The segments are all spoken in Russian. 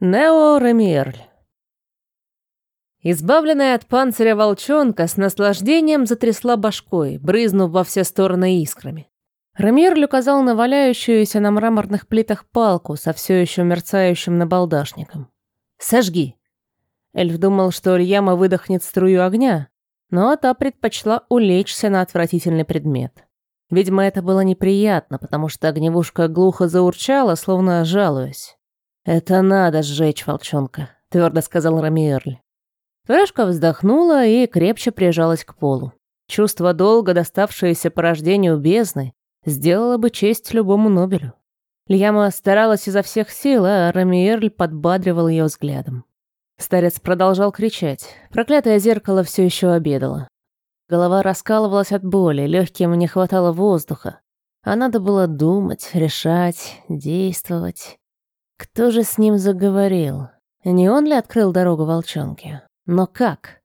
Нео Ремиерль. Избавленная от панциря волчонка с наслаждением затрясла башкой, брызнув во все стороны искрами. Ремиерль указал на валяющуюся на мраморных плитах палку со все еще мерцающим набалдашником. «Сожги!» Эльф думал, что Ильяма выдохнет струю огня, но та предпочла улечься на отвратительный предмет. Видимо, это было неприятно, потому что огневушка глухо заурчала, словно жалуясь. «Это надо сжечь, волчонка», — твердо сказал Рамиерль. Тварюшка вздохнула и крепче прижалась к полу. Чувство долга, доставшееся по рождению бездны, сделало бы честь любому Нобелю. Льяма старалась изо всех сил, а Рамиерль подбадривал ее взглядом. Старец продолжал кричать. Проклятое зеркало все еще обедало. Голова раскалывалась от боли, легким не хватало воздуха. А надо было думать, решать, действовать. Кто же с ним заговорил? Не он ли открыл дорогу волчонке? Но как?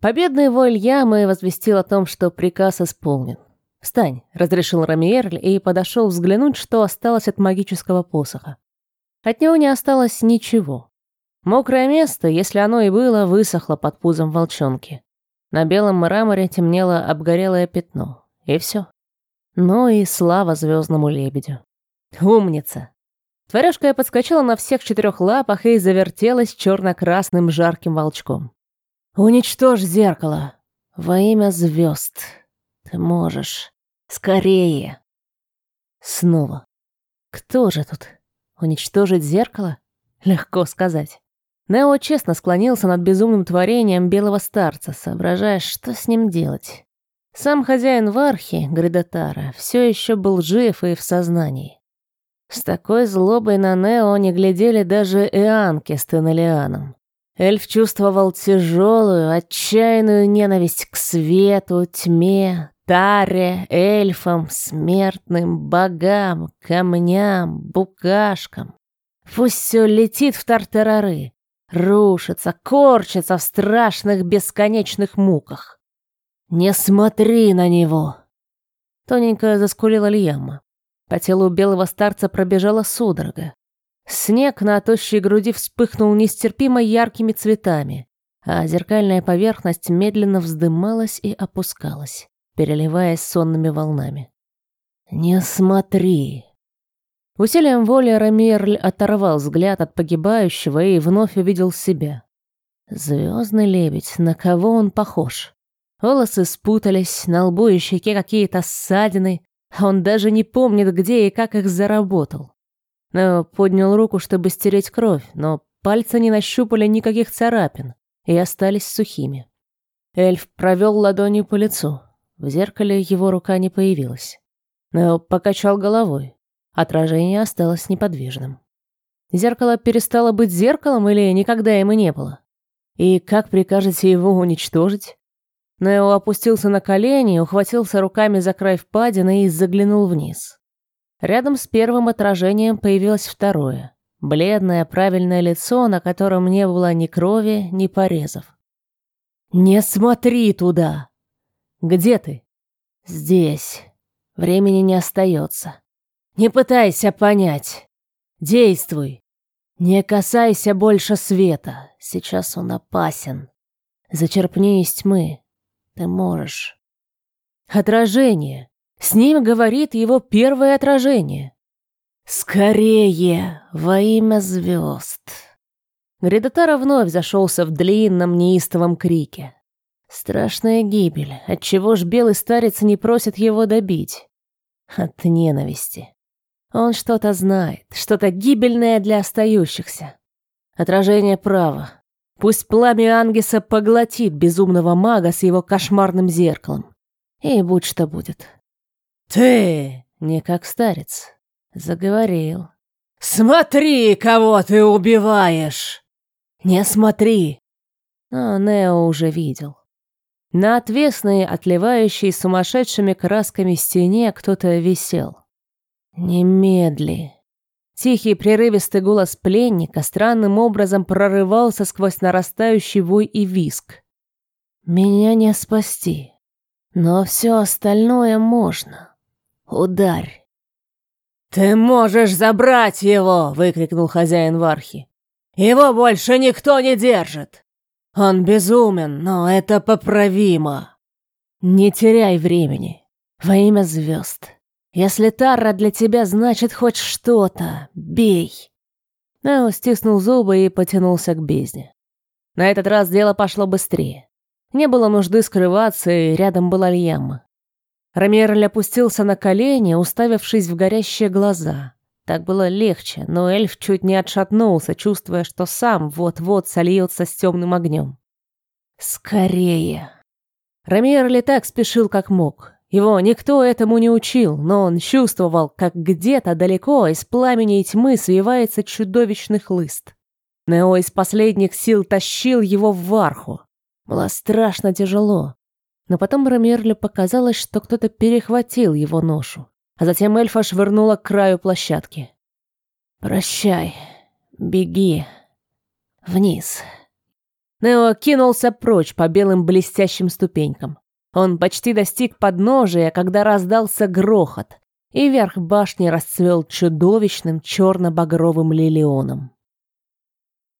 Победный войль ямы возвестил о том, что приказ исполнен. «Встань», — разрешил Рамиерль и подошел взглянуть, что осталось от магического посоха. От него не осталось ничего. Мокрое место, если оно и было, высохло под пузом волчонки. На белом мраморе темнело обгорелое пятно. И все. Ну и слава звездному лебедю. Умница. Тварюшка подскочила на всех четырех лапах и завертелась черно-красным жарким волчком. «Уничтожь зеркало! Во имя звезд! Ты можешь! Скорее!» Снова. Кто же тут? Уничтожить зеркало? Легко сказать. Нео честно склонился над безумным творением белого старца, соображая, что с ним делать. Сам хозяин Вархи, Гридотара, все еще был жив и в сознании. С такой злобой на Нео не глядели даже Ианки с Тенелианом. Эльф чувствовал тяжелую, отчаянную ненависть к свету, тьме, таре, эльфам, смертным, богам, камням, букашкам. Пусть все летит в тартарары, рушится, корчится в страшных бесконечных муках. «Не смотри на него!» Тоненько заскулила Льяма. По телу белого старца пробежала судорога. Снег на тощей груди вспыхнул нестерпимо яркими цветами, а зеркальная поверхность медленно вздымалась и опускалась, переливаясь сонными волнами. «Не смотри!» Усилием воли Рамиерль оторвал взгляд от погибающего и вновь увидел себя. Звездный лебедь, на кого он похож? Волосы спутались, на лбу и щеке какие-то ссадины, он даже не помнит, где и как их заработал. Но поднял руку, чтобы стереть кровь, но пальцы не нащупали никаких царапин и остались сухими. Эльф провел ладонью по лицу. В зеркале его рука не появилась. Но покачал головой. Отражение осталось неподвижным. Зеркало перестало быть зеркалом или никогда им и не было? И как прикажете его уничтожить? Нео опустился на колени, ухватился руками за край впадины и заглянул вниз. Рядом с первым отражением появилось второе. Бледное, правильное лицо, на котором не было ни крови, ни порезов. «Не смотри туда!» «Где ты?» «Здесь. Времени не остается. Не пытайся понять. Действуй. Не касайся больше света. Сейчас он опасен. Зачерпни из тьмы. Ты можешь. Отражение. С ним говорит его первое отражение. «Скорее! Во имя звезд!» Гредотара вновь зашелся в длинном неистовом крике. Страшная гибель. Отчего ж белый старец не просит его добить? От ненависти. Он что-то знает, что-то гибельное для остающихся. Отражение права. Пусть пламя Ангеса поглотит безумного мага с его кошмарным зеркалом. И будь что будет. «Ты!» — не как старец. Заговорил. «Смотри, кого ты убиваешь!» «Не смотри!» Но Нео уже видел. На отвесной, отливающей сумасшедшими красками стене кто-то висел. «Немедли!» Тихий прерывистый голос пленника странным образом прорывался сквозь нарастающий вой и виск. «Меня не спасти, но все остальное можно. Ударь!» «Ты можешь забрать его!» — выкрикнул хозяин Вархи. Его больше никто не держит. Он безумен, но это поправимо. Не теряй времени. Во имя звезд. Если Тарра для тебя значит хоть что-то, бей. Нео стиснул зубы и потянулся к бездне. На этот раз дело пошло быстрее. Не было нужды скрываться, и рядом была Льяма. Ромерль опустился на колени, уставившись в горящие глаза. Так было легче, но эльф чуть не отшатнулся, чувствуя, что сам вот-вот сольется с темным огнем. «Скорее!» Ромерли так спешил, как мог. Его никто этому не учил, но он чувствовал, как где-то далеко из пламени и тьмы свивается чудовищный хлыст. Нео из последних сил тащил его в варху. Было страшно тяжело. Но потом Ромерлю показалось, что кто-то перехватил его ношу. А затем эльфа швырнула к краю площадки. «Прощай. Беги. Вниз». Нео кинулся прочь по белым блестящим ступенькам. Он почти достиг подножия, когда раздался грохот, и верх башни расцвел чудовищным черно-багровым лилионом.